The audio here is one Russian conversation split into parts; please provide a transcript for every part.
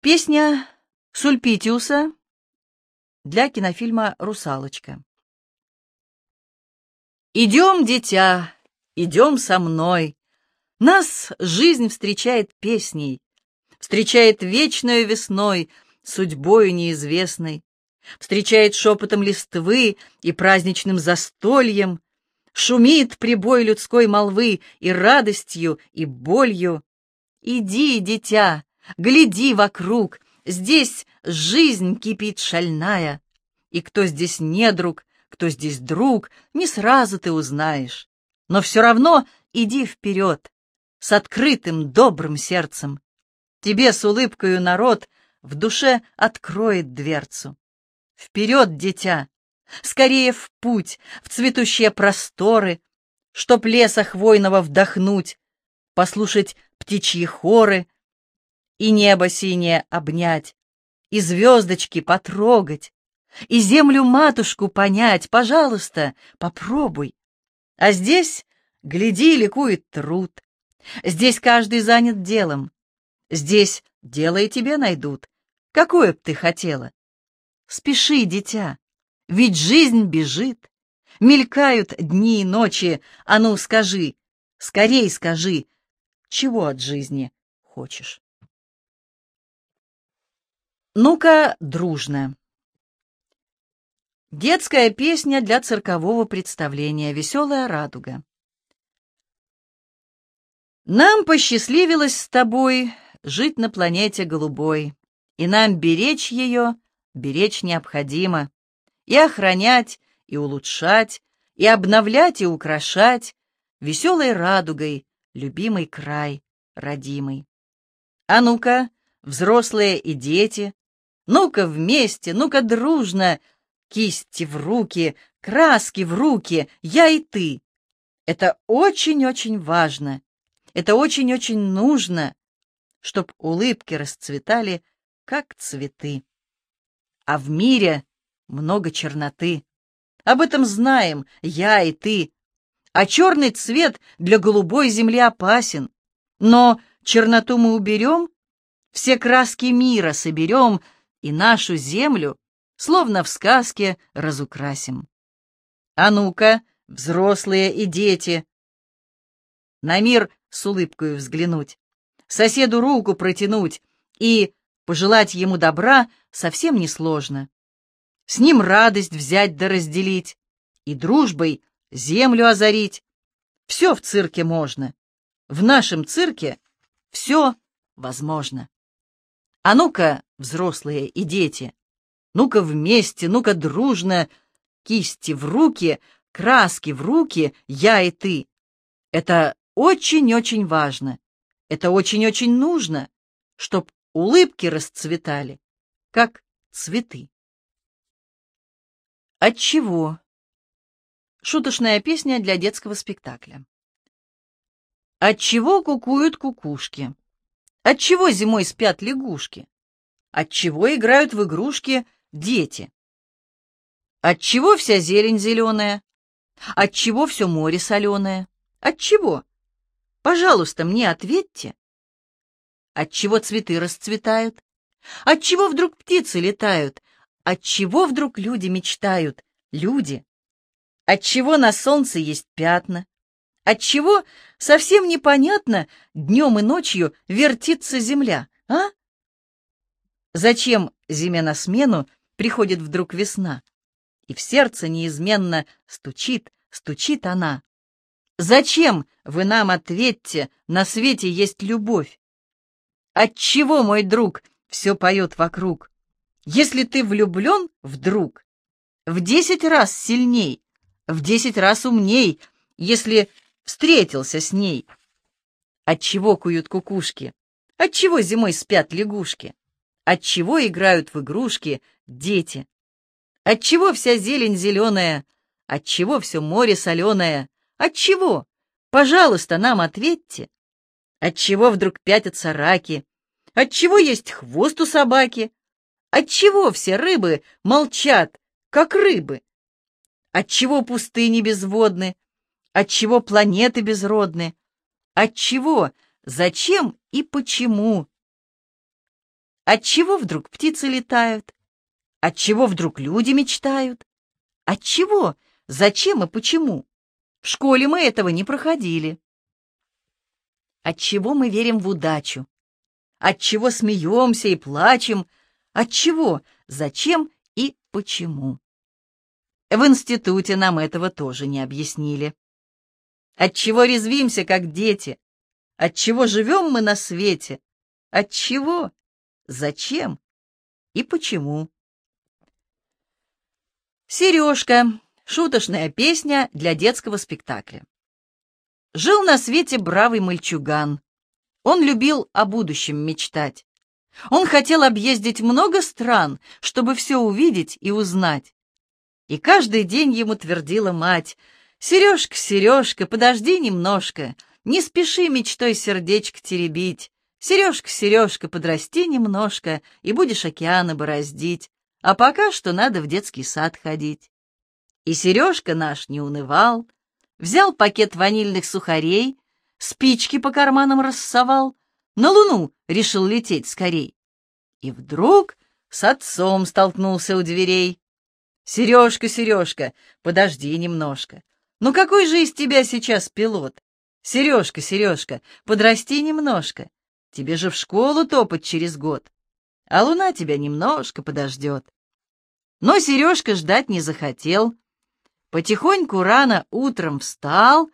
Песня Сульпитиуса для кинофильма «Русалочка». Идем, дитя, идем со мной. Нас жизнь встречает песней, Встречает вечной весной, судьбою неизвестной, Встречает шепотом листвы и праздничным застольем, Шумит прибой людской молвы и радостью, и болью. Иди, дитя, гляди вокруг, здесь жизнь кипит шальная, И кто здесь не друг, кто здесь друг, не сразу ты узнаешь. Но все равно иди вперед, с открытым добрым сердцем. Тебе с улыбкою народ в душе откроет дверцу. Вперед, дитя, скорее в путь, в цветущие просторы, Чтоб леса хвойного вдохнуть, послушать птичьи хоры И небо синее обнять, и звездочки потрогать, И землю-матушку понять, пожалуйста, попробуй. А здесь, гляди, ликует труд, Здесь каждый занят делом, Здесь дело и тебе найдут, какое б ты хотела. Спеши, дитя, ведь жизнь бежит. Мелькают дни и ночи, а ну скажи, скорей скажи, чего от жизни хочешь. Ну-ка, дружно. Детская песня для циркового представления «Веселая радуга». Нам посчастливилось с тобой жить на планете голубой, и нам беречь ее, беречь необходимо, и охранять, и улучшать, и обновлять, и украшать веселой радугой любимый край родимый. А ну-ка, взрослые и дети, ну-ка вместе, ну-ка дружно, кисти в руки, краски в руки, я и ты. Это очень-очень важно, это очень-очень нужно, чтоб улыбки расцветали, как цветы. А в мире много черноты. Об этом знаем я и ты. А черный цвет для голубой земли опасен. Но черноту мы уберем, все краски мира соберем и нашу землю, словно в сказке, разукрасим. А ну-ка, взрослые и дети, на мир с улыбкой взглянуть, соседу руку протянуть и пожелать ему добра совсем несложно. С ним радость взять да разделить и дружбой землю озарить. Все в цирке можно. В нашем цирке все возможно. А ну-ка, взрослые и дети, ну-ка вместе, ну-ка дружно, кисти в руки, краски в руки, я и ты. Это очень-очень важно. Это очень-очень нужно, чтоб улыбки расцветали, как цветы. Отчего? Шуточная песня для детского спектакля. Отчего кукуют кукушки? Отчего зимой спят лягушки? Отчего играют в игрушки дети? Отчего вся зелень зеленая? Отчего все море соленое? Отчего? Пожалуйста, мне ответьте. Отчего цветы расцветают? Отчего вдруг птицы летают? Отчего вдруг люди мечтают? Люди. Отчего на солнце есть пятна? Отчего совсем непонятно днем и ночью вертится земля, а? Зачем зиме на смену приходит вдруг весна? И в сердце неизменно стучит, стучит она. Зачем вы нам ответьте, на свете есть любовь? Отчего, мой друг, все поет вокруг? Если ты влюблен вдруг, в десять раз сильней, в десять раз умней, если встретился с ней. Отчего куют кукушки? Отчего зимой спят лягушки? Отчего играют в игрушки дети? Отчего вся зелень зеленая? Отчего все море соленое? Отчего? Пожалуйста, нам ответьте. Отчего вдруг пятятся раки? Отчего есть хвост у собаки? Отчего все рыбы молчат, как рыбы? Отчего пустыни безводны? Отчего планеты безродны? Отчего, зачем и почему? Отчего вдруг птицы летают? Отчего вдруг люди мечтают? Отчего? Зачем и почему? В школе мы этого не проходили. Отчего мы верим в удачу? Отчего смеемся и плачем? Отчего? Зачем и почему? В институте нам этого тоже не объяснили. Отчего резвимся, как дети? Отчего живем мы на свете? Отчего? Зачем? И почему? Сережка. Шуточная песня для детского спектакля. Жил на свете бравый мальчуган. Он любил о будущем мечтать. Он хотел объездить много стран, чтобы все увидеть и узнать. И каждый день ему твердила мать, «Сережка, Сережка, подожди немножко, не спеши мечтой сердечко теребить. Сережка, Сережка, подрасти немножко, и будешь океаны бороздить, а пока что надо в детский сад ходить». И Сережка наш не унывал, взял пакет ванильных сухарей, спички по карманам рассовал, на луну решил лететь скорей. И вдруг с отцом столкнулся у дверей. «Сережка, Сережка, подожди немножко. Ну какой же из тебя сейчас пилот? Сережка, Сережка, подрасти немножко. Тебе же в школу топать через год. А луна тебя немножко подождет». Но Сережка ждать не захотел. Потихоньку рано утром встал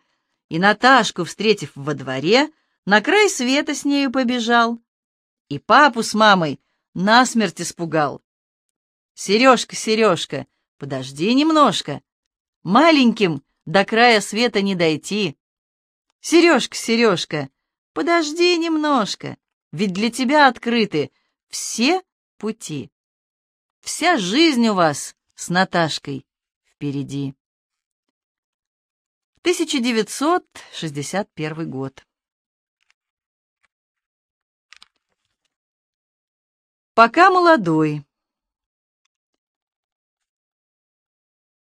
и Наташку, встретив во дворе, на край света с нею побежал. И папу с мамой насмерть испугал. «Сережка, Сережка, Подожди немножко. Маленьким до края света не дойти. Сережка, Сережка, подожди немножко, ведь для тебя открыты все пути. Вся жизнь у вас с Наташкой впереди. 1961 год. Пока молодой.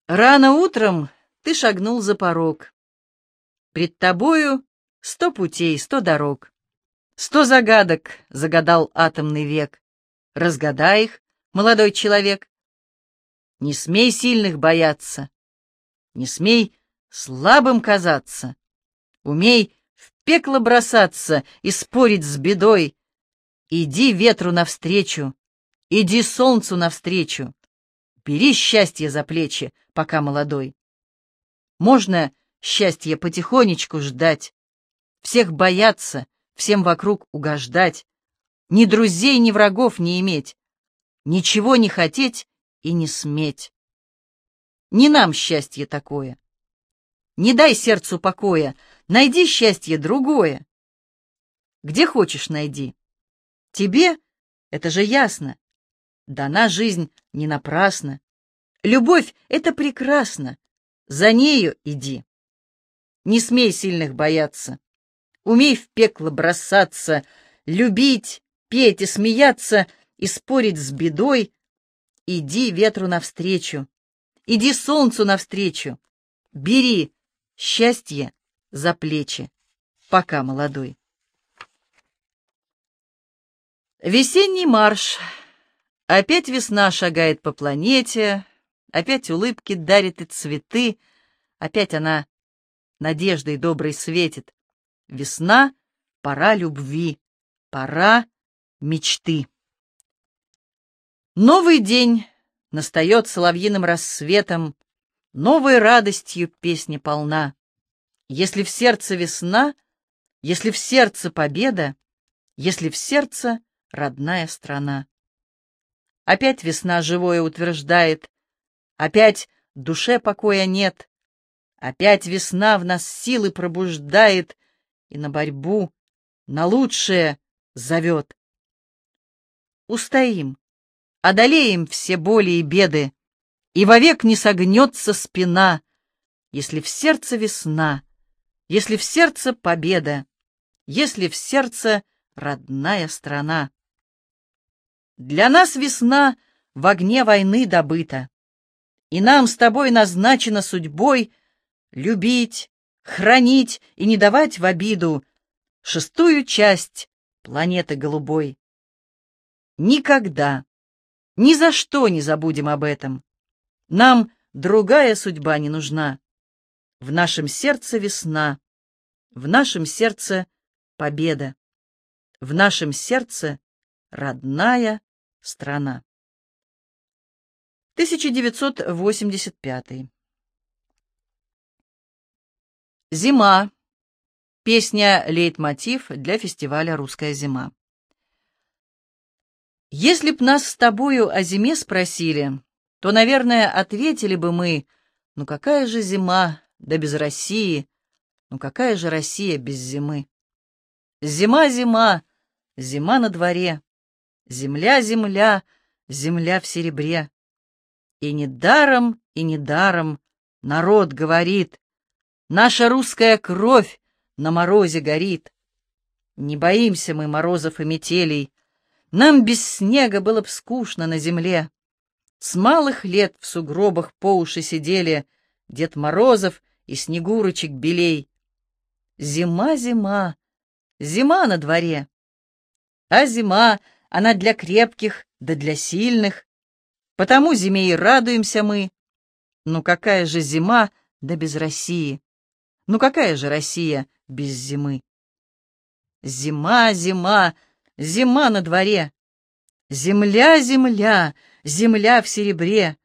Рано утром ты шагнул за порог. Пред тобою сто путей, сто дорог. Сто загадок загадал атомный век. Разгадай их, молодой человек. Не смей сильных бояться, не смей слабым казаться. Умей в пекло бросаться и спорить с бедой. Иди ветру навстречу, иди солнцу навстречу. Бери счастье за плечи, пока молодой. Можно счастье потихонечку ждать, всех бояться, всем вокруг угождать, ни друзей, ни врагов не иметь, ничего не хотеть и не сметь. Не нам счастье такое. Не дай сердцу покоя, найди счастье другое. Где хочешь найди. Тебе, это же ясно, Дана жизнь не напрасно. Любовь — это прекрасно. За нею иди. Не смей сильных бояться. Умей в пекло бросаться, любить, петь и смеяться, и спорить с бедой. Иди ветру навстречу, иди солнцу навстречу. Бери счастье за плечи, пока молодой. Весенний марш — Опять весна шагает по планете, опять улыбки дарит и цветы, опять она надеждой доброй светит. Весна — пора любви, пора мечты. Новый день настает соловьиным рассветом, новой радостью песня полна. Если в сердце весна, если в сердце победа, если в сердце родная страна. Опять весна живое утверждает, Опять душе покоя нет, Опять весна в нас силы пробуждает И на борьбу, на лучшее зовет. Устоим, одолеем все боли и беды, И вовек не согнется спина, Если в сердце весна, Если в сердце победа, Если в сердце родная страна. Для нас весна в огне войны добыта, и нам с тобой назначена судьбой любить, хранить и не давать в обиду шестую часть планеты голубой. Никогда, ни за что не забудем об этом. Нам другая судьба не нужна. В нашем сердце весна, в нашем сердце победа, в нашем сердце родная страна. 1985. Зима. Песня «Лейтмотив» для фестиваля «Русская зима». Если б нас с тобою о зиме спросили, то, наверное, ответили бы мы, ну какая же зима, да без России, ну какая же Россия без зимы? Зима, зима, зима на дворе, земля, земля, земля в серебре. И недаром, и недаром народ говорит, наша русская кровь на морозе горит. Не боимся мы морозов и метелей, нам без снега было б скучно на земле. С малых лет в сугробах по уши сидели Дед Морозов и Снегурочек белей. Зима, зима, зима на дворе. А зима, она для крепких, да для сильных. Потому зиме и радуемся мы. Ну какая же зима, да без России? Ну какая же Россия без зимы? Зима, зима, зима на дворе. Земля, земля, земля в серебре.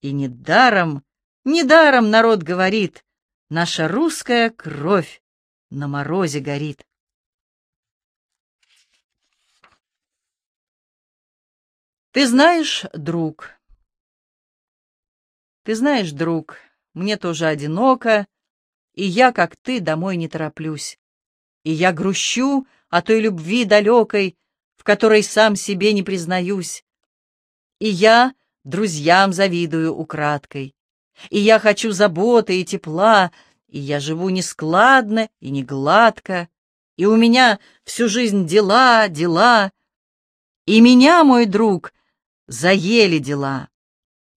И недаром, недаром народ говорит, наша русская кровь на морозе горит. Ты знаешь, друг, ты знаешь, друг, мне тоже одиноко, и я, как ты, домой не тороплюсь. И я грущу о той любви далекой, в которой сам себе не признаюсь. И я друзьям завидую украдкой. И я хочу заботы и тепла, и я живу нескладно и не гладко, и у меня всю жизнь дела, дела. И меня, мой друг, заели дела.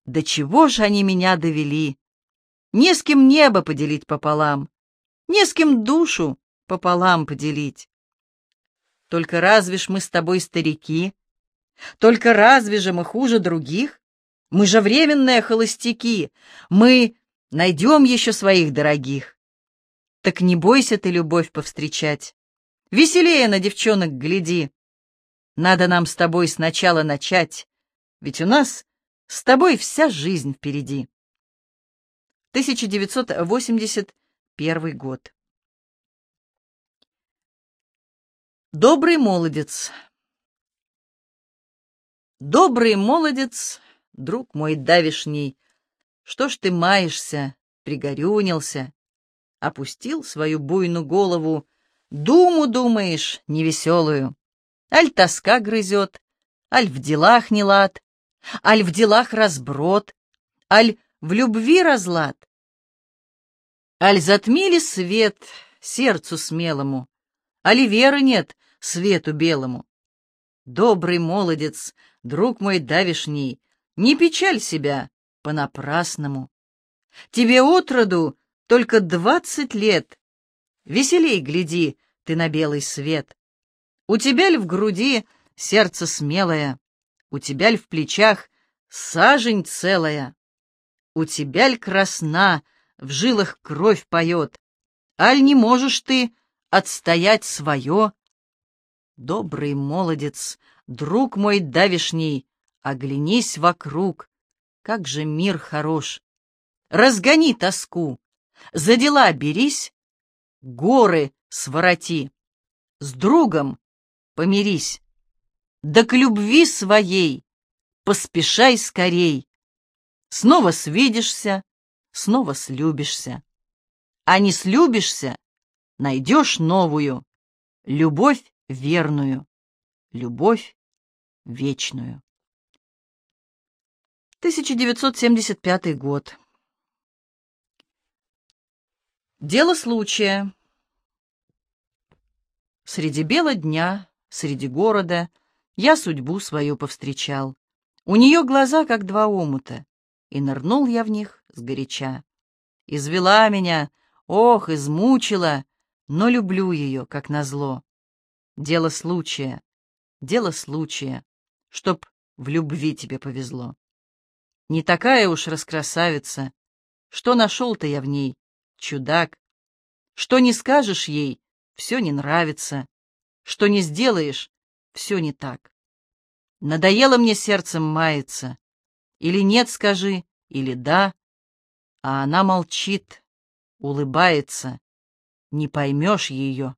До чего ж они меня довели? Не с кем небо поделить пополам, не с кем душу пополам поделить. Только разве ж мы с тобой старики? Только разве же мы хуже других? Мы же временные холостяки, мы найдем еще своих дорогих. Так не бойся ты любовь повстречать, веселее на девчонок гляди. Надо нам с тобой сначала начать, ведь у нас с тобой вся жизнь впереди. 1981 год. Добрый молодец. Добрый молодец, друг мой давишний, что ж ты маешься, пригорюнился, опустил свою буйную голову, думу думаешь невеселую, аль тоска грызет, аль в делах не лад, аль в делах разброд, аль в любви разлад. Аль затмили свет сердцу смелому, али веры нет свету белому. Добрый молодец, друг мой давишний, не печаль себя понапрасному. Тебе отроду только двадцать лет. Веселей гляди ты на белый свет. У тебя ли в груди сердце смелое, у тебя ли в плечах сажень целая, у тебя ли красна, в жилах кровь поет, аль не можешь ты отстоять свое? Добрый молодец, друг мой давишний, оглянись вокруг, как же мир хорош. Разгони тоску, за дела берись, горы свороти, с другом помирись. Да к любви своей поспешай скорей. Снова свидишься, снова слюбишься. А не слюбишься, найдешь новую, любовь верную, любовь вечную. 1975 год. Дело случая. Среди бела дня, среди города, я судьбу свою повстречал. У нее глаза, как два омута, и нырнул я в них сгоряча. Извела меня, ох, измучила, но люблю ее, как назло. Дело случая, дело случая, чтоб в любви тебе повезло. Не такая уж раскрасавица, что нашел-то я в ней, чудак. Что не скажешь ей, все не нравится, что не сделаешь, все не так. Надоело мне сердцем маяться, или нет скажи, или да, а она молчит, улыбается, не поймешь ее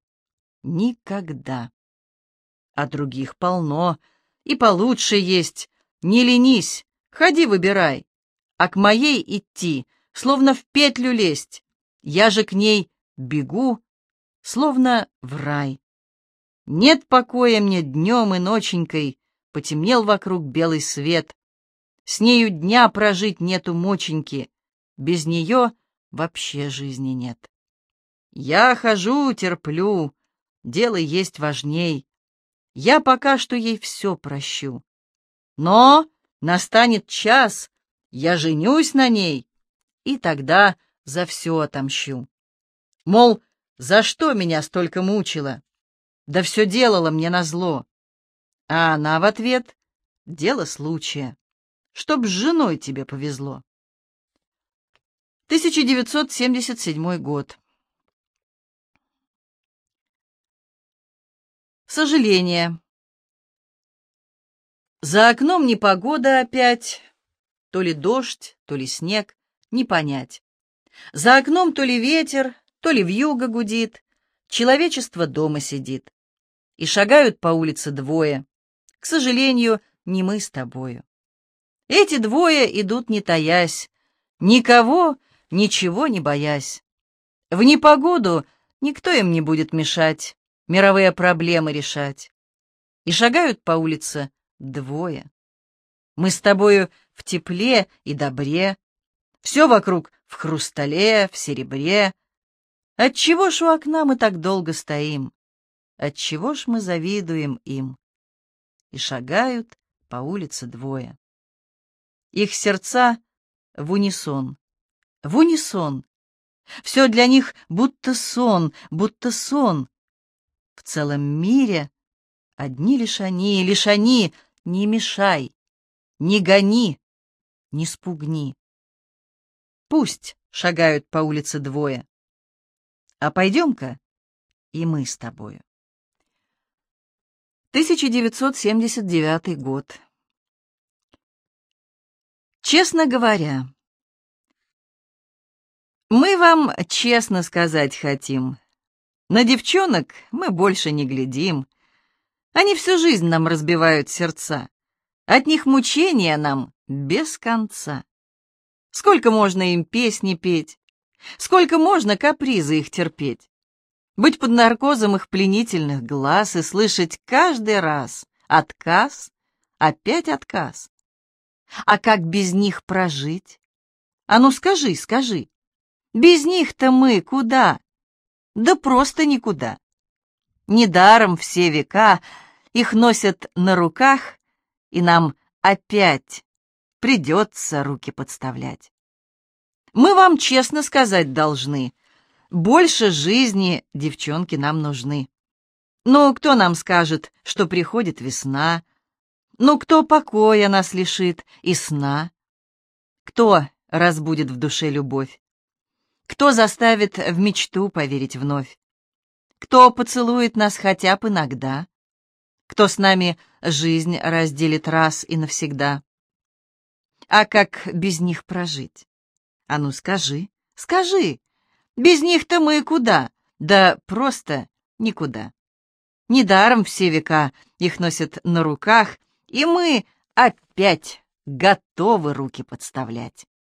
никогда. А других полно, и получше есть, не ленись, ходи выбирай, а к моей идти, словно в петлю лезть, я же к ней бегу, словно в рай. Нет покоя мне днем и ноченькой, потемнел вокруг белый свет. С нею дня прожить нету моченьки, без нее вообще жизни нет. Я хожу, терплю, дело есть важней. Я пока что ей все прощу. Но настанет час, я женюсь на ней, и тогда за все отомщу. Мол, за что меня столько мучила? Да все делала мне назло. А она в ответ — дело случая. Чтоб с женой тебе повезло. 1977 год. Сожаление. За окном непогода опять, то ли дождь, то ли снег, не понять. За окном то ли ветер, то ли вьюга гудит, человечество дома сидит. И шагают по улице двое. К сожалению, не мы с тобою. Эти двое идут не таясь, никого, ничего не боясь. В непогоду никто им не будет мешать мировые проблемы решать. И шагают по улице двое. Мы с тобою в тепле и добре, все вокруг в хрустале, в серебре. Отчего ж у окна мы так долго стоим? Отчего ж мы завидуем им? И шагают по улице двое. Их сердца в унисон, в унисон. Все для них будто сон, будто сон. В целом мире одни лишь они, лишь они, не мешай, не гони, не спугни. Пусть шагают по улице двое, а пойдем-ка и мы с тобою. 1979 год. Честно говоря, мы вам честно сказать хотим, на девчонок мы больше не глядим. Они всю жизнь нам разбивают сердца. От них мучения нам без конца. Сколько можно им песни петь? Сколько можно капризы их терпеть? Быть под наркозом их пленительных глаз и слышать каждый раз отказ, опять отказ. А как без них прожить? А ну скажи, скажи, без них-то мы куда? Да просто никуда. Недаром все века их носят на руках, и нам опять придется руки подставлять. Мы вам честно сказать должны, больше жизни девчонки нам нужны. Ну, кто нам скажет, что приходит весна? Ну, кто покоя нас лишит и сна? Кто разбудит в душе любовь? Кто заставит в мечту поверить вновь? Кто поцелует нас хотя бы иногда? Кто с нами жизнь разделит раз и навсегда? А как без них прожить? А ну скажи, скажи, без них-то мы куда? Да просто никуда. Недаром все века их носят на руках, и мы опять готовы руки подставлять.